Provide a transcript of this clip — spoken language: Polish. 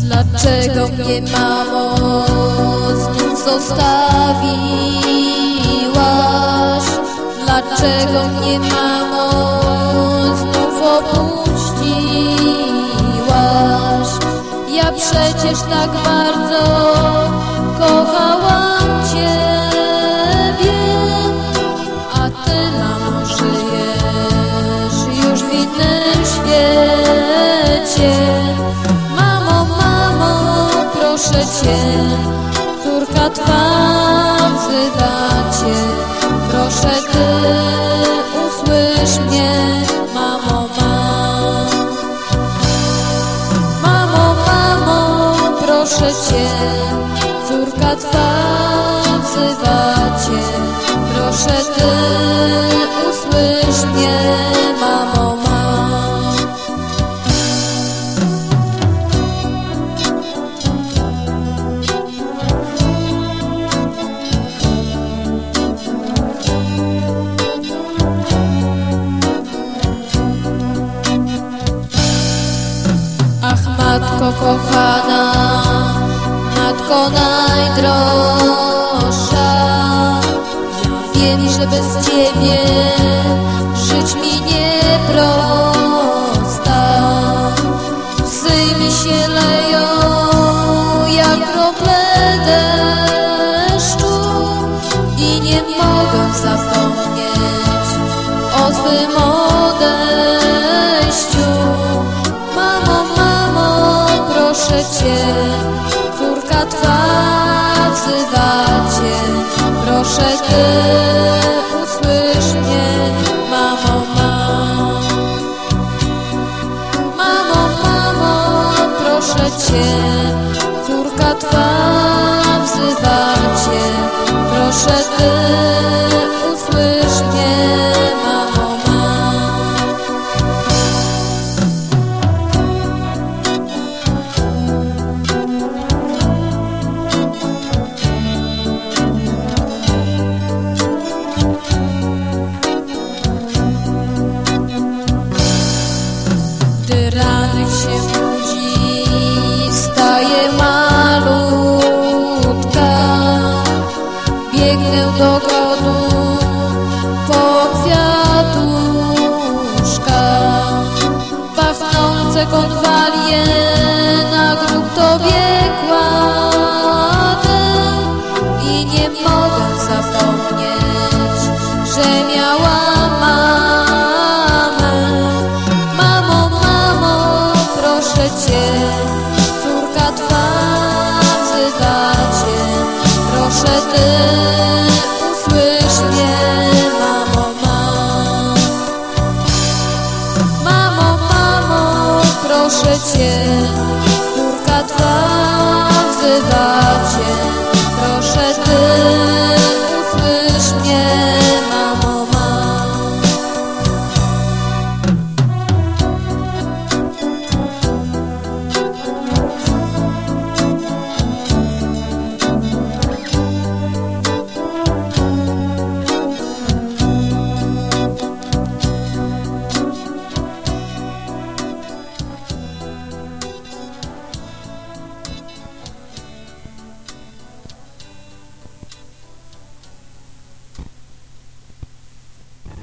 Dlaczego mnie mamo znów zostawiłaś? Dlaczego mnie mamo znów opuściłaś? Ja przecież tak bardzo kochałam Ciebie, a Ty mamo żyjesz już w innym świecie. Mamo, mamo, proszę Cię, córka Twa proszę Cię, córka Twa wzywa Cię. Proszę Ty, usłysz mnie, matko najdroższa, wiem, że bez ciebie żyć mi nieprosta. Łzy mi się leją jak krople deszczu i nie mogę zapomnieć o twym odejściu. Mamo, mamo, proszę Cię, Proszę Ty, usłysz mnie, mamo, mamo. Mamo, mamo, proszę Cię, córka Twa wzywa Cię. Proszę Ty, Ranek się budzi, wstaje malutka. Biegnę do godu po kwiatuszka. Pachnące konwalie na grób Cię,